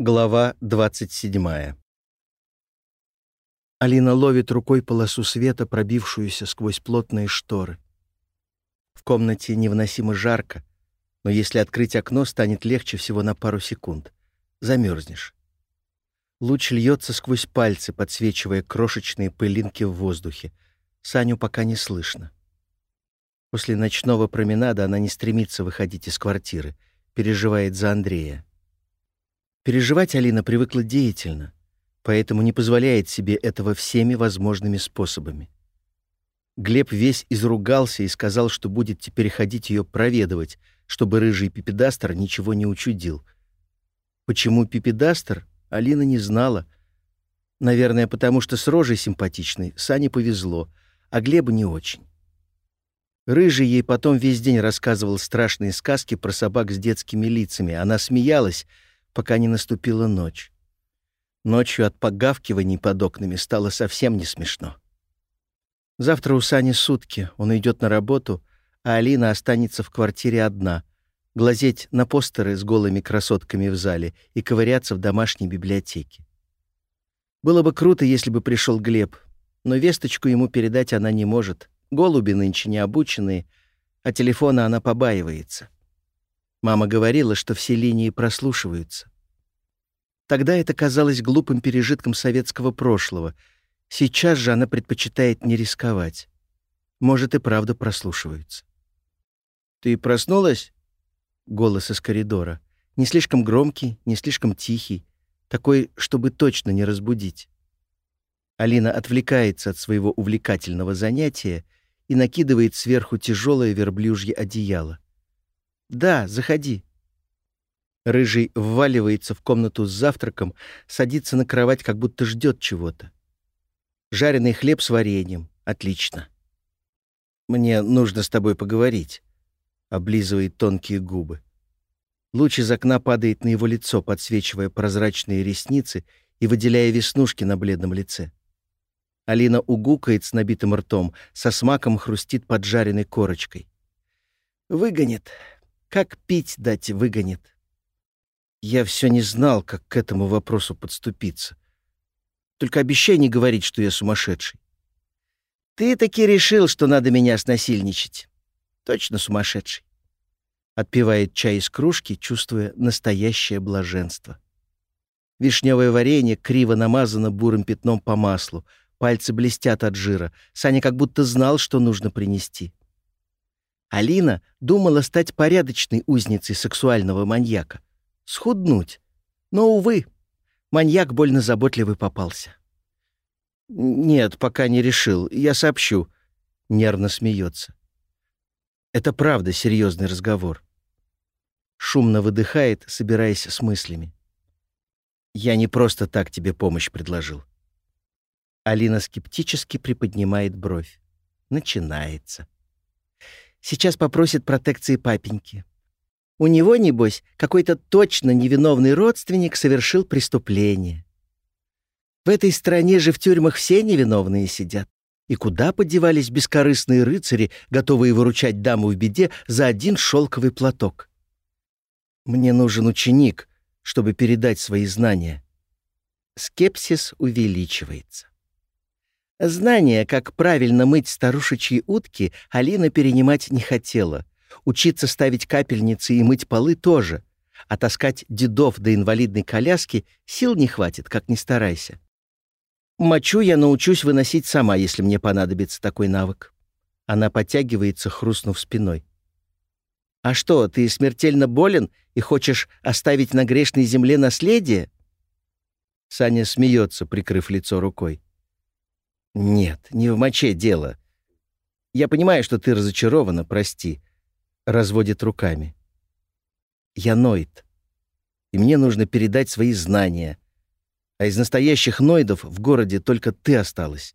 Глава 27. Алина ловит рукой полосу света, пробившуюся сквозь плотные шторы. В комнате невыносимо жарко, но если открыть окно, станет легче всего на пару секунд. Замерзнешь. Луч льется сквозь пальцы, подсвечивая крошечные пылинки в воздухе. Саню пока не слышно. После ночного променада она не стремится выходить из квартиры, переживает за Андрея. Переживать Алина привыкла деятельно, поэтому не позволяет себе этого всеми возможными способами. Глеб весь изругался и сказал, что будет теперь ходить ее проведывать, чтобы рыжий пипедастер ничего не учудил. Почему пипедастер, Алина не знала. Наверное, потому что с рожей симпатичной Сане повезло, а Глебу не очень. Рыжий ей потом весь день рассказывал страшные сказки про собак с детскими лицами. Она смеялась, пока не наступила ночь. Ночью от погавкиваний под окнами стало совсем не смешно. Завтра у Сани сутки, он идет на работу, а Алина останется в квартире одна, глазеть на постеры с голыми красотками в зале и ковыряться в домашней библиотеке. Было бы круто, если бы пришел Глеб, но весточку ему передать она не может. Голуби нынче не обученные, а телефона она побаивается. Мама говорила, что все линии прослушиваются. Тогда это казалось глупым пережитком советского прошлого. Сейчас же она предпочитает не рисковать. Может, и правда прослушиваются. «Ты проснулась?» Голос из коридора. Не слишком громкий, не слишком тихий. Такой, чтобы точно не разбудить. Алина отвлекается от своего увлекательного занятия и накидывает сверху тяжелое верблюжье одеяло. «Да, заходи». Рыжий вваливается в комнату с завтраком, садится на кровать, как будто ждет чего-то. Жареный хлеб с вареньем. Отлично. «Мне нужно с тобой поговорить», — облизывает тонкие губы. Луч из окна падает на его лицо, подсвечивая прозрачные ресницы и выделяя веснушки на бледном лице. Алина угукает с набитым ртом, со смаком хрустит поджаренной корочкой. «Выгонит», как пить дать выгонит? Я все не знал, как к этому вопросу подступиться. Только обещай не говорить, что я сумасшедший. Ты таки решил, что надо меня снасильничать. Точно сумасшедший. Отпивает чай из кружки, чувствуя настоящее блаженство. Вишневое варенье криво намазано бурым пятном по маслу. Пальцы блестят от жира. Саня как будто знал, что нужно принести. Алина думала стать порядочной узницей сексуального маньяка. Схуднуть. Но, увы, маньяк больно заботливый попался. «Нет, пока не решил. Я сообщу». Нервно смеется. Это правда серьезный разговор. Шумно выдыхает, собираясь с мыслями. «Я не просто так тебе помощь предложил». Алина скептически приподнимает бровь. Начинается. Сейчас попросит протекции папеньки. У него, небось, какой-то точно невиновный родственник совершил преступление. В этой стране же в тюрьмах все невиновные сидят. И куда подевались бескорыстные рыцари, готовые выручать даму в беде за один шелковый платок? Мне нужен ученик, чтобы передать свои знания. Скепсис увеличивается. Знания, как правильно мыть старушечьи утки, Алина перенимать не хотела. Учиться ставить капельницы и мыть полы тоже. А таскать дедов до инвалидной коляски сил не хватит, как ни старайся. Мочу я научусь выносить сама, если мне понадобится такой навык. Она подтягивается, хрустнув спиной. «А что, ты смертельно болен и хочешь оставить на грешной земле наследие?» Саня смеется, прикрыв лицо рукой. «Нет, не в моче дело. Я понимаю, что ты разочарована, прости», — разводит руками. «Я ноид, и мне нужно передать свои знания, а из настоящих ноидов в городе только ты осталась».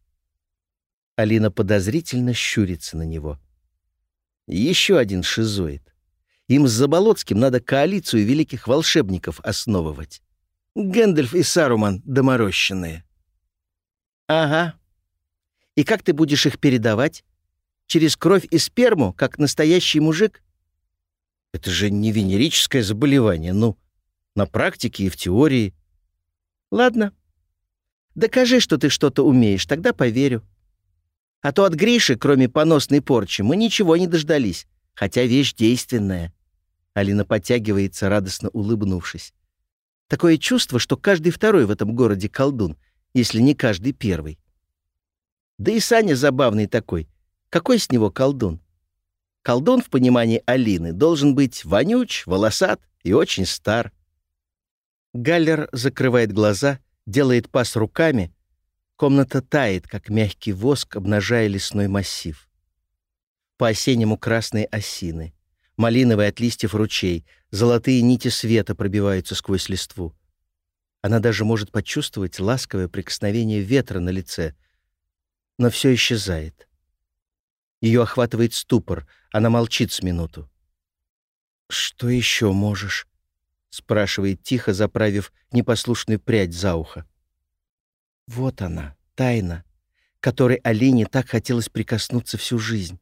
Алина подозрительно щурится на него. Еще один шизоид. Им с Заболоцким надо коалицию великих волшебников основывать. Гэндальф и Саруман доморощенные. «Ага, и как ты будешь их передавать? Через кровь и сперму, как настоящий мужик? Это же не венерическое заболевание, ну. На практике и в теории. Ладно. Докажи, что ты что-то умеешь, тогда поверю. А то от Гриши, кроме поносной порчи, мы ничего не дождались, хотя вещь действенная. Алина подтягивается, радостно улыбнувшись. Такое чувство, что каждый второй в этом городе колдун, если не каждый первый. Да и Саня забавный такой. Какой с него колдун? Колдун в понимании Алины должен быть вонюч, волосат и очень стар. Галлер закрывает глаза, делает пас руками. Комната тает, как мягкий воск, обнажая лесной массив. По-осеннему красные осины, малиновый от листьев ручей, золотые нити света пробиваются сквозь листву. Она даже может почувствовать ласковое прикосновение ветра на лице, но все исчезает. Ее охватывает ступор, она молчит с минуту. «Что еще можешь?» — спрашивает тихо, заправив непослушную прядь за ухо. Вот она, тайна, которой Алине так хотелось прикоснуться всю жизнь.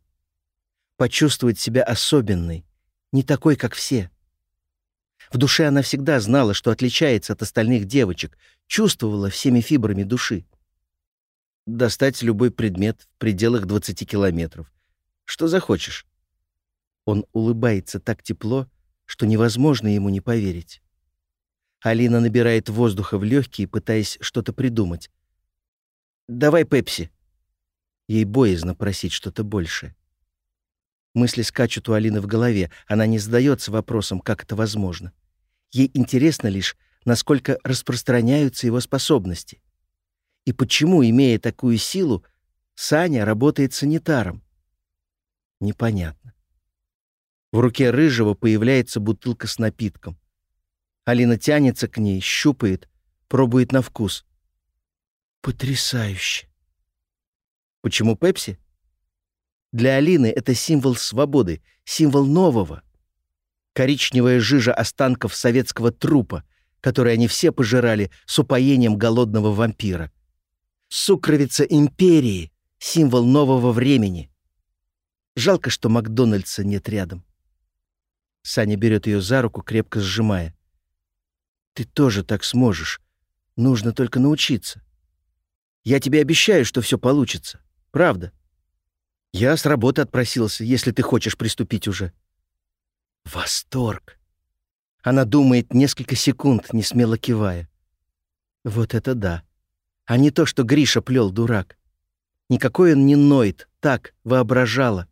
Почувствовать себя особенной, не такой, как все. В душе она всегда знала, что отличается от остальных девочек, чувствовала всеми фибрами души. Достать любой предмет в пределах 20 километров. Что захочешь. Он улыбается так тепло, что невозможно ему не поверить. Алина набирает воздуха в легкие, пытаясь что-то придумать. «Давай пепси». Ей боязно просить что-то большее. Мысли скачут у Алины в голове. Она не задается вопросом, как это возможно. Ей интересно лишь, насколько распространяются его способности. И почему, имея такую силу, Саня работает санитаром. Непонятно. В руке Рыжего появляется бутылка с напитком. Алина тянется к ней, щупает, пробует на вкус. Потрясающе. Почему Пепси? Для Алины это символ свободы, символ нового. Коричневая жижа останков советского трупа, который они все пожирали с упоением голодного вампира. Сукровица империи, символ нового времени. Жалко, что Макдональдса нет рядом. Саня берет ее за руку, крепко сжимая. «Ты тоже так сможешь. Нужно только научиться. Я тебе обещаю, что все получится. Правда. Я с работы отпросился, если ты хочешь приступить уже. Восторг. Она думает несколько секунд, не смело кивая. Вот это да. А не то, что Гриша плел, дурак. Никакой он не ноет, так, воображала.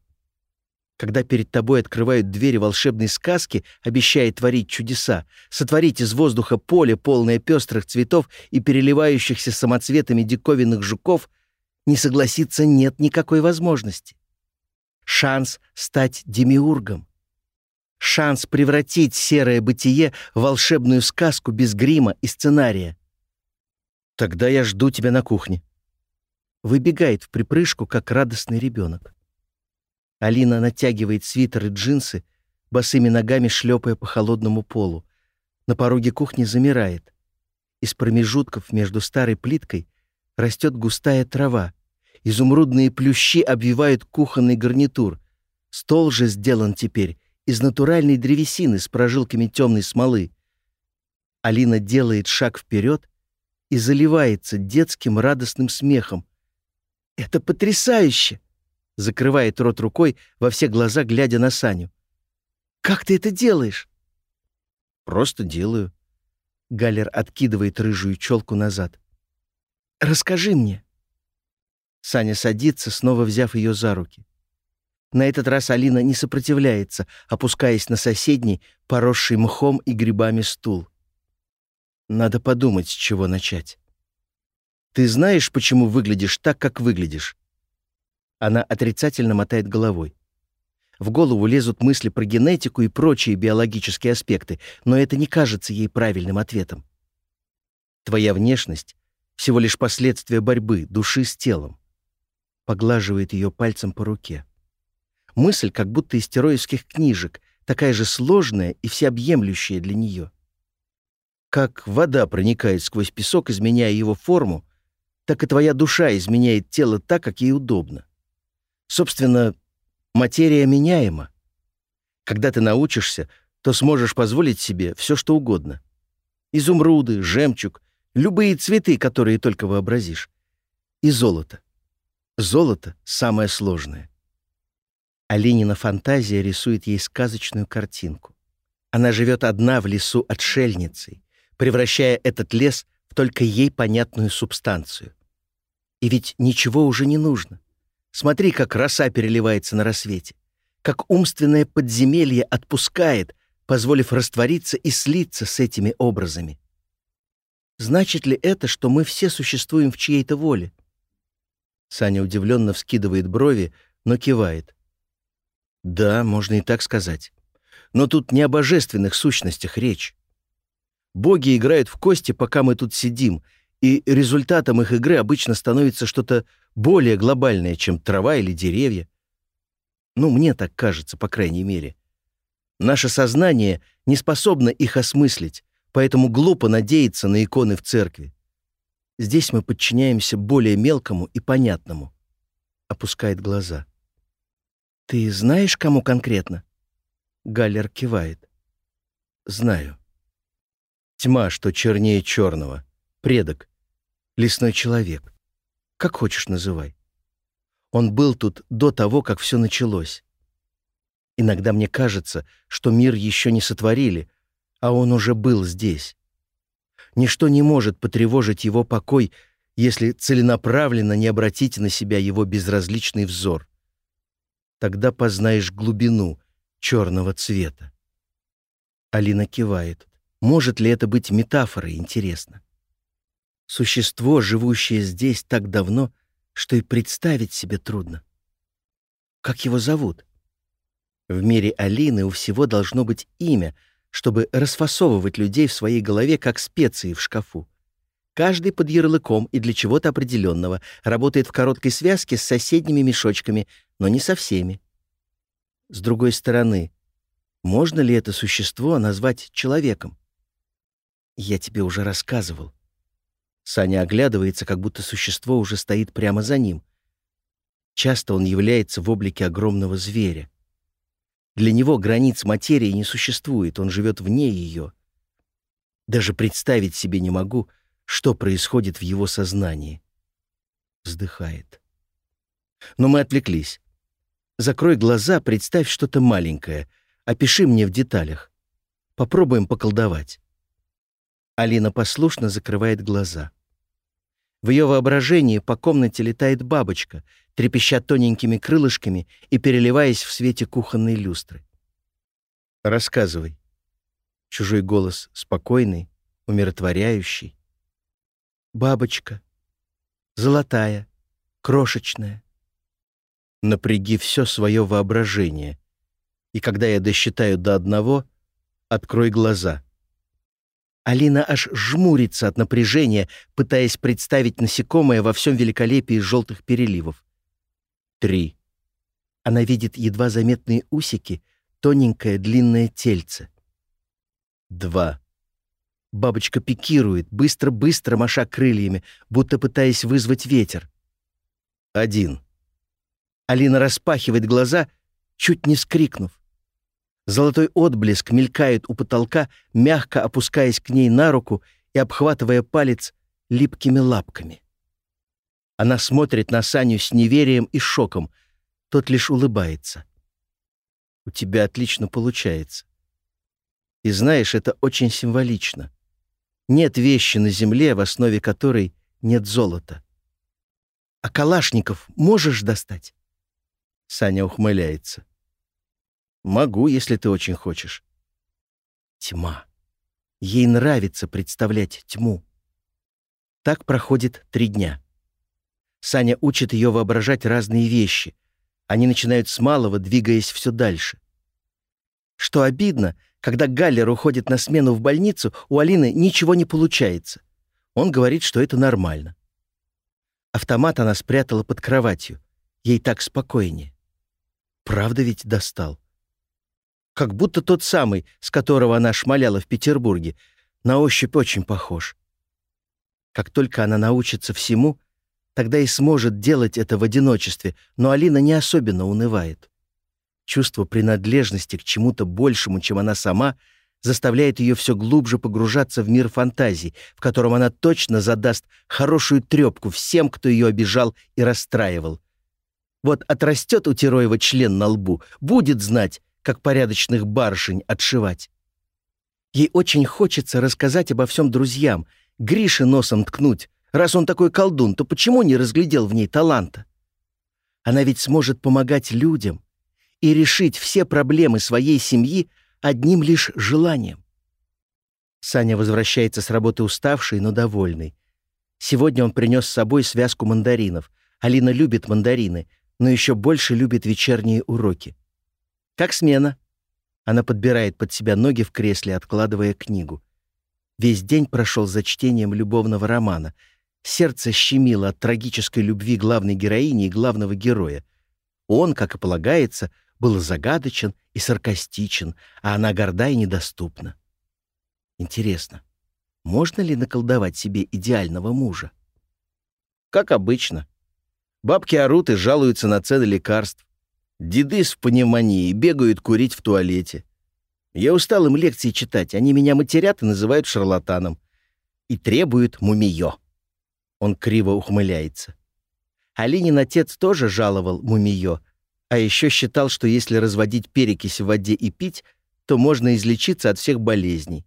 Когда перед тобой открывают двери волшебной сказки, обещая творить чудеса, сотворить из воздуха поле, полное пестрых цветов и переливающихся самоцветами диковинных жуков, не согласиться нет никакой возможности. Шанс стать демиургом. Шанс превратить серое бытие в волшебную сказку без грима и сценария. Тогда я жду тебя на кухне. Выбегает в припрыжку, как радостный ребенок. Алина натягивает свитер и джинсы, босыми ногами шлепая по холодному полу. На пороге кухни замирает. Из промежутков между старой плиткой растет густая трава. Изумрудные плющи обвивают кухонный гарнитур. Стол же сделан теперь из натуральной древесины с прожилками темной смолы. Алина делает шаг вперед и заливается детским радостным смехом. «Это потрясающе!» Закрывает рот рукой, во все глаза глядя на Саню. «Как ты это делаешь?» «Просто делаю». Галер откидывает рыжую челку назад. «Расскажи мне». Саня садится, снова взяв ее за руки. На этот раз Алина не сопротивляется, опускаясь на соседний, поросший мхом и грибами стул. Надо подумать, с чего начать. Ты знаешь, почему выглядишь так, как выглядишь? Она отрицательно мотает головой. В голову лезут мысли про генетику и прочие биологические аспекты, но это не кажется ей правильным ответом. Твоя внешность — всего лишь последствия борьбы души с телом поглаживает ее пальцем по руке. Мысль как будто из тероевских книжек, такая же сложная и всеобъемлющая для нее. Как вода проникает сквозь песок, изменяя его форму, так и твоя душа изменяет тело так, как ей удобно. Собственно, материя меняема. Когда ты научишься, то сможешь позволить себе все, что угодно. Изумруды, жемчуг, любые цветы, которые только вообразишь. И золото. Золото — самое сложное. Алинина фантазия рисует ей сказочную картинку. Она живет одна в лесу отшельницей, превращая этот лес в только ей понятную субстанцию. И ведь ничего уже не нужно. Смотри, как роса переливается на рассвете, как умственное подземелье отпускает, позволив раствориться и слиться с этими образами. Значит ли это, что мы все существуем в чьей-то воле? Саня удивленно вскидывает брови, но кивает. Да, можно и так сказать. Но тут не о божественных сущностях речь. Боги играют в кости, пока мы тут сидим, и результатом их игры обычно становится что-то более глобальное, чем трава или деревья. Ну, мне так кажется, по крайней мере. Наше сознание не способно их осмыслить, поэтому глупо надеяться на иконы в церкви. Здесь мы подчиняемся более мелкому и понятному. Опускает глаза. «Ты знаешь, кому конкретно?» Галлер кивает. «Знаю. Тьма, что чернее черного. Предок. Лесной человек. Как хочешь называй. Он был тут до того, как все началось. Иногда мне кажется, что мир еще не сотворили, а он уже был здесь. Ничто не может потревожить его покой, если целенаправленно не обратить на себя его безразличный взор тогда познаешь глубину черного цвета. Алина кивает. Может ли это быть метафорой, интересно? Существо, живущее здесь так давно, что и представить себе трудно. Как его зовут? В мире Алины у всего должно быть имя, чтобы расфасовывать людей в своей голове, как специи в шкафу. Каждый под ярлыком и для чего-то определенного работает в короткой связке с соседними мешочками, но не со всеми. С другой стороны, можно ли это существо назвать человеком? Я тебе уже рассказывал. Саня оглядывается, как будто существо уже стоит прямо за ним. Часто он является в облике огромного зверя. Для него границ материи не существует, он живет вне ее. Даже представить себе не могу, что происходит в его сознании. Вздыхает. Но мы отвлеклись. Закрой глаза, представь что-то маленькое. Опиши мне в деталях. Попробуем поколдовать. Алина послушно закрывает глаза. В ее воображении по комнате летает бабочка, трепеща тоненькими крылышками и переливаясь в свете кухонной люстры. «Рассказывай». Чужой голос спокойный, умиротворяющий. «Бабочка. Золотая, крошечная. Напряги все свое воображение. И когда я досчитаю до одного, открой глаза. Алина аж жмурится от напряжения, пытаясь представить насекомое во всем великолепии желтых переливов. Три. Она видит едва заметные усики, тоненькое длинное тельце. Два. Бабочка пикирует, быстро-быстро маша крыльями, будто пытаясь вызвать ветер. Один. Алина распахивает глаза, чуть не скрикнув. Золотой отблеск мелькает у потолка, мягко опускаясь к ней на руку и обхватывая палец липкими лапками. Она смотрит на Саню с неверием и шоком. Тот лишь улыбается. «У тебя отлично получается. И знаешь, это очень символично. Нет вещи на земле, в основе которой нет золота. А калашников можешь достать?» Саня ухмыляется. «Могу, если ты очень хочешь». Тьма. Ей нравится представлять тьму. Так проходит три дня. Саня учит ее воображать разные вещи. Они начинают с малого, двигаясь все дальше. Что обидно, когда Галлер уходит на смену в больницу, у Алины ничего не получается. Он говорит, что это нормально. Автомат она спрятала под кроватью. Ей так спокойнее. Правда ведь достал? Как будто тот самый, с которого она шмаляла в Петербурге, на ощупь очень похож. Как только она научится всему, тогда и сможет делать это в одиночестве, но Алина не особенно унывает. Чувство принадлежности к чему-то большему, чем она сама, заставляет ее все глубже погружаться в мир фантазий, в котором она точно задаст хорошую трепку всем, кто ее обижал и расстраивал. Вот отрастет у Тероева член на лбу, будет знать, как порядочных барышень отшивать. Ей очень хочется рассказать обо всем друзьям, Грише носом ткнуть. Раз он такой колдун, то почему не разглядел в ней таланта? Она ведь сможет помогать людям и решить все проблемы своей семьи одним лишь желанием. Саня возвращается с работы уставший, но довольный. Сегодня он принес с собой связку мандаринов. Алина любит мандарины, но еще больше любит вечерние уроки. «Как смена?» Она подбирает под себя ноги в кресле, откладывая книгу. Весь день прошел за чтением любовного романа — Сердце щемило от трагической любви главной героини и главного героя. Он, как и полагается, был загадочен и саркастичен, а она горда и недоступна. Интересно, можно ли наколдовать себе идеального мужа? Как обычно. Бабки орут и жалуются на цены лекарств. Деды с пневмонией бегают курить в туалете. Я устал им лекции читать, они меня матерят и называют шарлатаном. И требуют мумиё. Он криво ухмыляется. Алинин отец тоже жаловал мумиё, а еще считал, что если разводить перекись в воде и пить, то можно излечиться от всех болезней.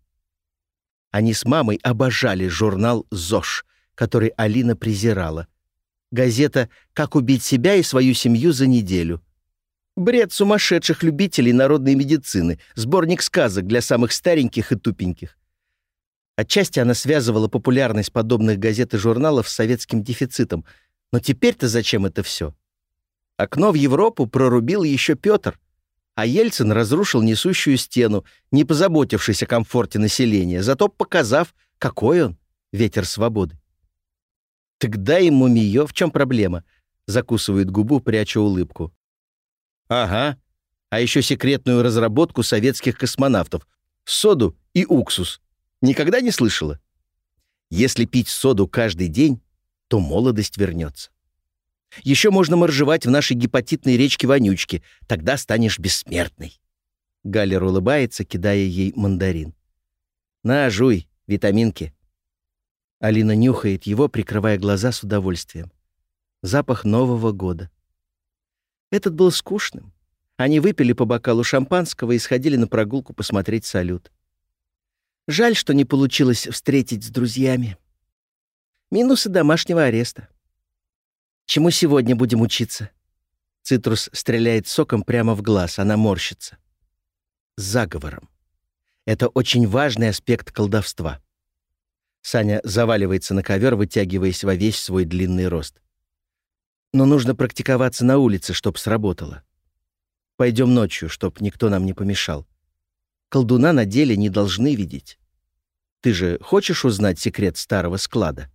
Они с мамой обожали журнал «ЗОЖ», который Алина презирала. Газета «Как убить себя и свою семью за неделю». Бред сумасшедших любителей народной медицины, сборник сказок для самых стареньких и тупеньких. Отчасти она связывала популярность подобных газет и журналов с советским дефицитом. Но теперь-то зачем это все? Окно в Европу прорубил еще Петр, а Ельцин разрушил несущую стену, не позаботившись о комфорте населения, зато показав, какой он, ветер свободы. «Так ему мумиё, в чем проблема?» — закусывает губу, пряча улыбку. «Ага, а еще секретную разработку советских космонавтов — соду и уксус. Никогда не слышала? Если пить соду каждый день, то молодость вернется. Еще можно моржевать в нашей гепатитной речке вонючки, тогда станешь бессмертной. Галлер улыбается, кидая ей мандарин. «На, жуй, витаминки». Алина нюхает его, прикрывая глаза с удовольствием. Запах Нового года. Этот был скучным. Они выпили по бокалу шампанского и сходили на прогулку посмотреть салют. Жаль, что не получилось встретить с друзьями. Минусы домашнего ареста. Чему сегодня будем учиться? Цитрус стреляет соком прямо в глаз, она морщится. Заговором. Это очень важный аспект колдовства. Саня заваливается на ковер, вытягиваясь во весь свой длинный рост. Но нужно практиковаться на улице, чтоб сработало. Пойдем ночью, чтоб никто нам не помешал. Колдуна на деле не должны видеть. Ты же хочешь узнать секрет старого склада?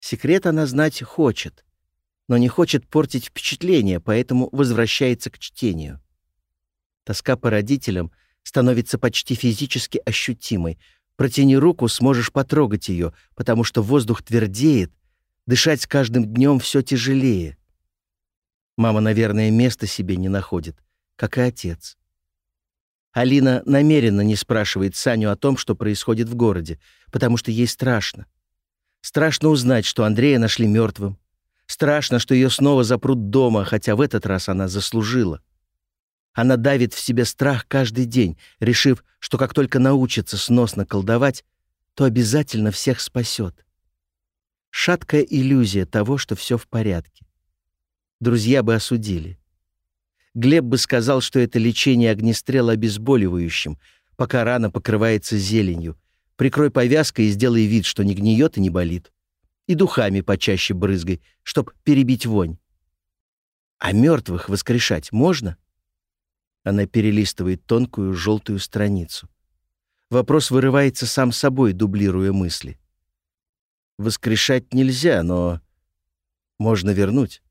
Секрет она знать хочет, но не хочет портить впечатление, поэтому возвращается к чтению. Тоска по родителям становится почти физически ощутимой. Протяни руку, сможешь потрогать ее, потому что воздух твердеет, дышать с каждым днем все тяжелее. Мама, наверное, места себе не находит, как и отец. Алина намеренно не спрашивает Саню о том, что происходит в городе, потому что ей страшно. Страшно узнать, что Андрея нашли мертвым. Страшно, что ее снова запрут дома, хотя в этот раз она заслужила. Она давит в себе страх каждый день, решив, что как только научится сносно колдовать, то обязательно всех спасет. Шаткая иллюзия того, что все в порядке. Друзья бы осудили. Глеб бы сказал, что это лечение огнестрела обезболивающим, пока рана покрывается зеленью. Прикрой повязкой и сделай вид, что не гниет и не болит. И духами почаще брызгай, чтоб перебить вонь. А мертвых воскрешать можно? Она перелистывает тонкую желтую страницу. Вопрос вырывается сам собой, дублируя мысли. Воскрешать нельзя, но можно вернуть.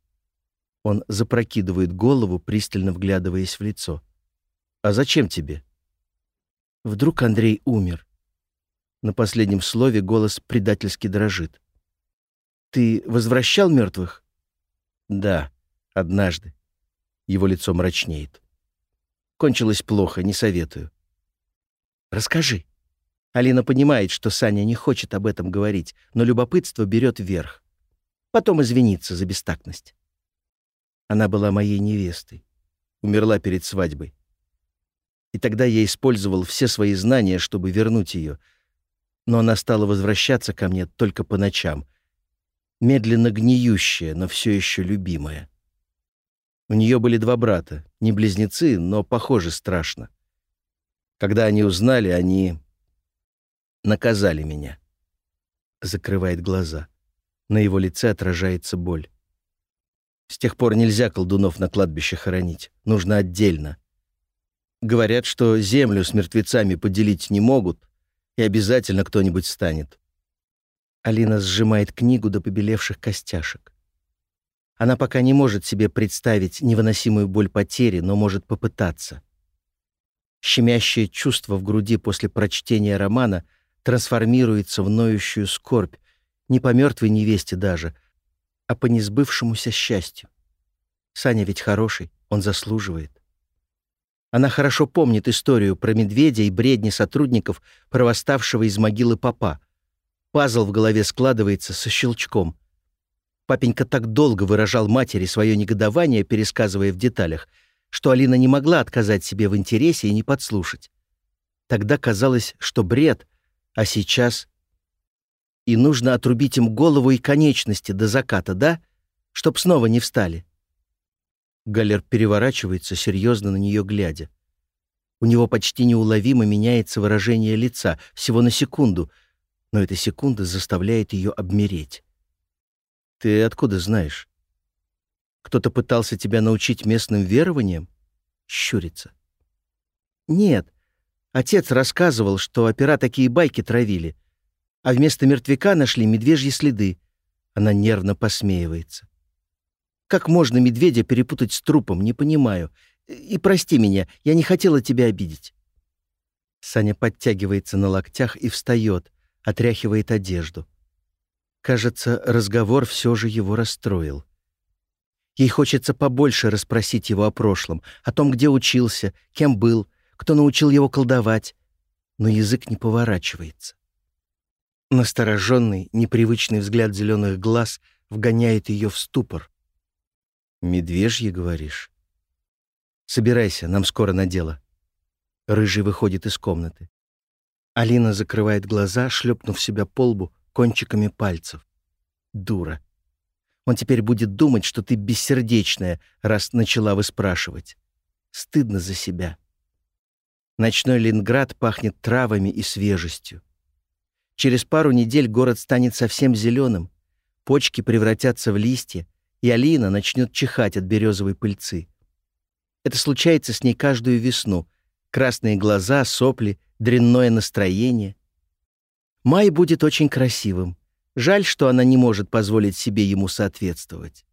Он запрокидывает голову, пристально вглядываясь в лицо. «А зачем тебе?» Вдруг Андрей умер. На последнем слове голос предательски дрожит. «Ты возвращал мертвых?» «Да, однажды». Его лицо мрачнеет. «Кончилось плохо, не советую». Расскажи». Алина понимает, что Саня не хочет об этом говорить, но любопытство берет верх. Потом извиниться за бестактность. Она была моей невестой. Умерла перед свадьбой. И тогда я использовал все свои знания, чтобы вернуть ее. Но она стала возвращаться ко мне только по ночам. Медленно гниющая, но все еще любимая. У нее были два брата, не близнецы, но, похоже, страшно. Когда они узнали, они наказали меня. Закрывает глаза. На его лице отражается боль. С тех пор нельзя колдунов на кладбище хоронить. Нужно отдельно. Говорят, что землю с мертвецами поделить не могут, и обязательно кто-нибудь станет. Алина сжимает книгу до побелевших костяшек. Она пока не может себе представить невыносимую боль потери, но может попытаться. Щемящее чувство в груди после прочтения романа трансформируется в ноющую скорбь, не по мертвой невесте даже, а по несбывшемуся счастью. Саня ведь хороший, он заслуживает. Она хорошо помнит историю про медведя и бредни сотрудников, про восставшего из могилы папа. Пазл в голове складывается со щелчком — Папенька так долго выражал матери свое негодование, пересказывая в деталях, что Алина не могла отказать себе в интересе и не подслушать. Тогда казалось, что бред, а сейчас... И нужно отрубить им голову и конечности до заката, да? Чтоб снова не встали. Галер переворачивается, серьезно на нее глядя. У него почти неуловимо меняется выражение лица, всего на секунду, но эта секунда заставляет ее обмереть. Ты откуда знаешь? Кто-то пытался тебя научить местным верованиям? Щурится. Нет. Отец рассказывал, что опера такие байки травили, а вместо мертвяка нашли медвежьи следы. Она нервно посмеивается. Как можно медведя перепутать с трупом, не понимаю. И прости меня, я не хотела тебя обидеть. Саня подтягивается на локтях и встает, отряхивает одежду. Кажется, разговор все же его расстроил. Ей хочется побольше расспросить его о прошлом, о том, где учился, кем был, кто научил его колдовать. Но язык не поворачивается. Настороженный, непривычный взгляд зеленых глаз вгоняет ее в ступор. «Медвежье, говоришь?» «Собирайся, нам скоро на дело». Рыжий выходит из комнаты. Алина закрывает глаза, шлепнув себя по лбу, кончиками пальцев. Дура. Он теперь будет думать, что ты бессердечная, раз начала выспрашивать. Стыдно за себя. Ночной Ленинград пахнет травами и свежестью. Через пару недель город станет совсем зеленым, почки превратятся в листья, и Алина начнет чихать от березовой пыльцы. Это случается с ней каждую весну. Красные глаза, сопли, дрянное настроение. Май будет очень красивым. Жаль, что она не может позволить себе ему соответствовать.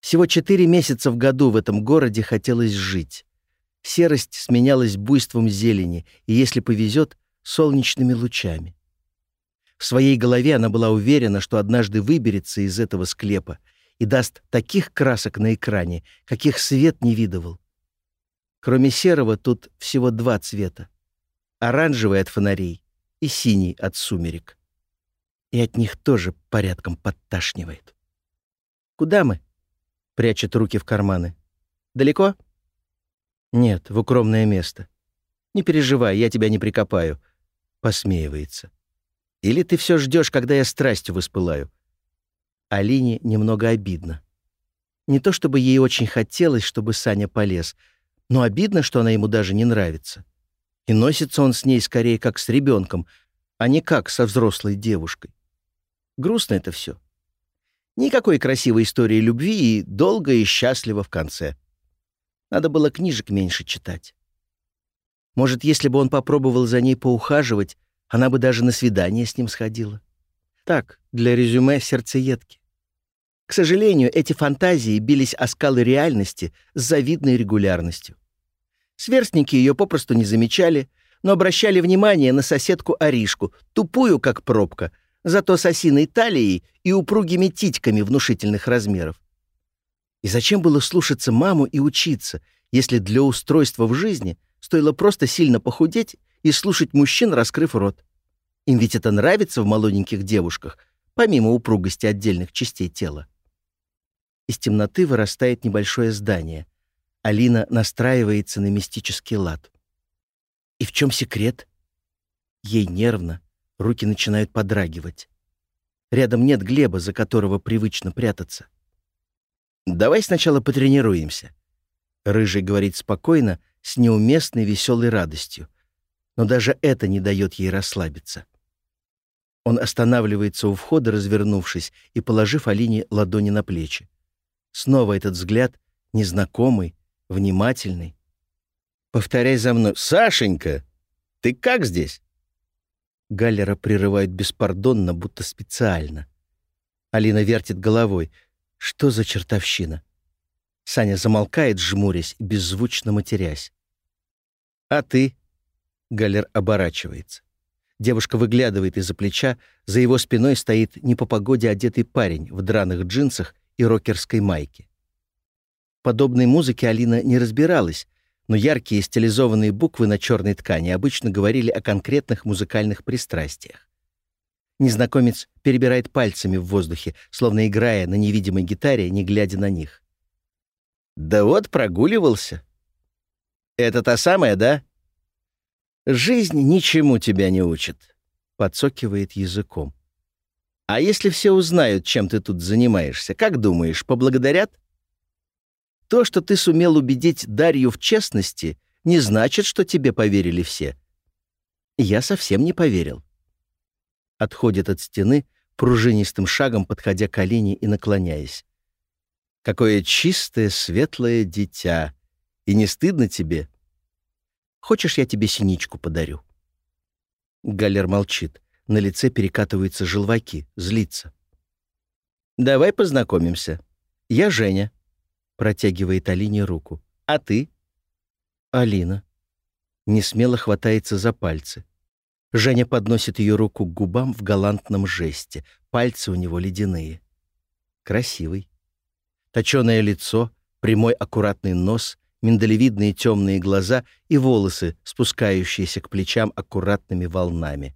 Всего четыре месяца в году в этом городе хотелось жить. Серость сменялась буйством зелени и, если повезет, солнечными лучами. В своей голове она была уверена, что однажды выберется из этого склепа и даст таких красок на экране, каких свет не видывал. Кроме серого тут всего два цвета. Оранжевый от фонарей и синий от сумерек. И от них тоже порядком подташнивает. «Куда мы?» — прячет руки в карманы. «Далеко?» «Нет, в укромное место. Не переживай, я тебя не прикопаю», — посмеивается. «Или ты все ждешь, когда я страстью воспылаю?» Алине немного обидно. Не то чтобы ей очень хотелось, чтобы Саня полез, но обидно, что она ему даже не нравится. И носится он с ней скорее как с ребенком, а не как со взрослой девушкой. Грустно это все. Никакой красивой истории любви и долго и счастливо в конце. Надо было книжек меньше читать. Может, если бы он попробовал за ней поухаживать, она бы даже на свидание с ним сходила. Так, для резюме сердцеедки. К сожалению, эти фантазии бились о скалы реальности с завидной регулярностью. Сверстники ее попросту не замечали, но обращали внимание на соседку Аришку, тупую, как пробка, зато с осиной талией и упругими титьками внушительных размеров. И зачем было слушаться маму и учиться, если для устройства в жизни стоило просто сильно похудеть и слушать мужчин, раскрыв рот. Им ведь это нравится в молоденьких девушках, помимо упругости отдельных частей тела. Из темноты вырастает небольшое здание. Алина настраивается на мистический лад. И в чем секрет? Ей нервно, руки начинают подрагивать. Рядом нет Глеба, за которого привычно прятаться. «Давай сначала потренируемся». Рыжий говорит спокойно, с неуместной веселой радостью. Но даже это не дает ей расслабиться. Он останавливается у входа, развернувшись и положив Алине ладони на плечи. Снова этот взгляд, незнакомый, внимательный. «Повторяй за мной. Сашенька, ты как здесь?» Галлера прерывают беспардонно, будто специально. Алина вертит головой. Что за чертовщина? Саня замолкает, жмурясь беззвучно матерясь. «А ты?» Галлер оборачивается. Девушка выглядывает из-за плеча, за его спиной стоит не по погоде одетый парень в драных джинсах и рокерской майке. Подобной музыке Алина не разбиралась, но яркие стилизованные буквы на черной ткани обычно говорили о конкретных музыкальных пристрастиях. Незнакомец перебирает пальцами в воздухе, словно играя на невидимой гитаре, не глядя на них. «Да вот, прогуливался». «Это та самая, да?» «Жизнь ничему тебя не учит», — подсокивает языком. «А если все узнают, чем ты тут занимаешься, как думаешь, поблагодарят?» «То, что ты сумел убедить Дарью в честности, не значит, что тебе поверили все». Я совсем не поверил. Отходит от стены, пружинистым шагом подходя к Алине и наклоняясь. «Какое чистое, светлое дитя! И не стыдно тебе?» Хочешь, я тебе синичку подарю?» Галлер молчит. На лице перекатываются желваки, злится. «Давай познакомимся. Я Женя», — протягивает Алине руку. «А ты?» «Алина». Несмело хватается за пальцы. Женя подносит ее руку к губам в галантном жесте. Пальцы у него ледяные. Красивый. Точеное лицо, прямой аккуратный нос, миндалевидные темные глаза и волосы, спускающиеся к плечам аккуратными волнами.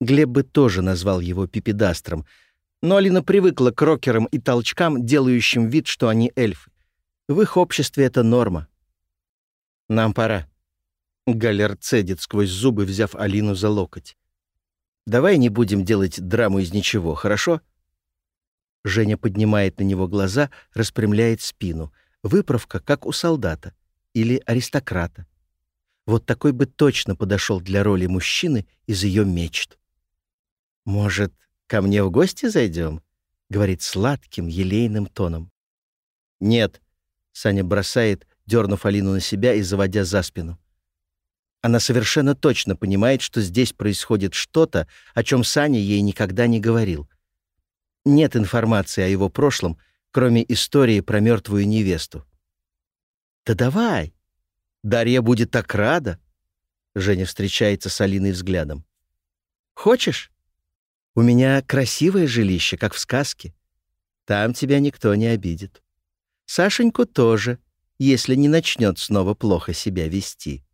Глеб бы тоже назвал его пипедастром, но Алина привыкла к рокерам и толчкам, делающим вид, что они эльфы. В их обществе это норма. «Нам пора», — Галер цедит сквозь зубы, взяв Алину за локоть. «Давай не будем делать драму из ничего, хорошо?» Женя поднимает на него глаза, распрямляет спину — Выправка, как у солдата или аристократа. Вот такой бы точно подошел для роли мужчины из ее мечт. «Может, ко мне в гости зайдем?» — говорит сладким, елейным тоном. «Нет», — Саня бросает, дернув Алину на себя и заводя за спину. Она совершенно точно понимает, что здесь происходит что-то, о чем Саня ей никогда не говорил. Нет информации о его прошлом — кроме истории про мертвую невесту. «Да давай! Дарья будет так рада!» Женя встречается с Алиной взглядом. «Хочешь? У меня красивое жилище, как в сказке. Там тебя никто не обидит. Сашеньку тоже, если не начнет снова плохо себя вести».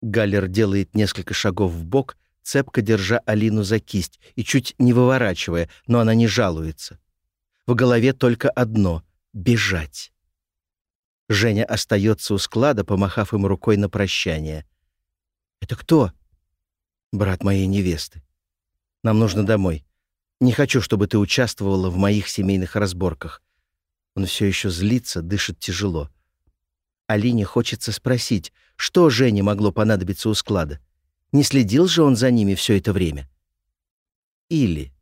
Галлер делает несколько шагов в бок, цепко держа Алину за кисть и чуть не выворачивая, но она не жалуется. В голове только одно — бежать. Женя остается у склада, помахав им рукой на прощание. «Это кто?» «Брат моей невесты. Нам нужно домой. Не хочу, чтобы ты участвовала в моих семейных разборках». Он все еще злится, дышит тяжело. Алине хочется спросить, что Жене могло понадобиться у склада. Не следил же он за ними все это время? Или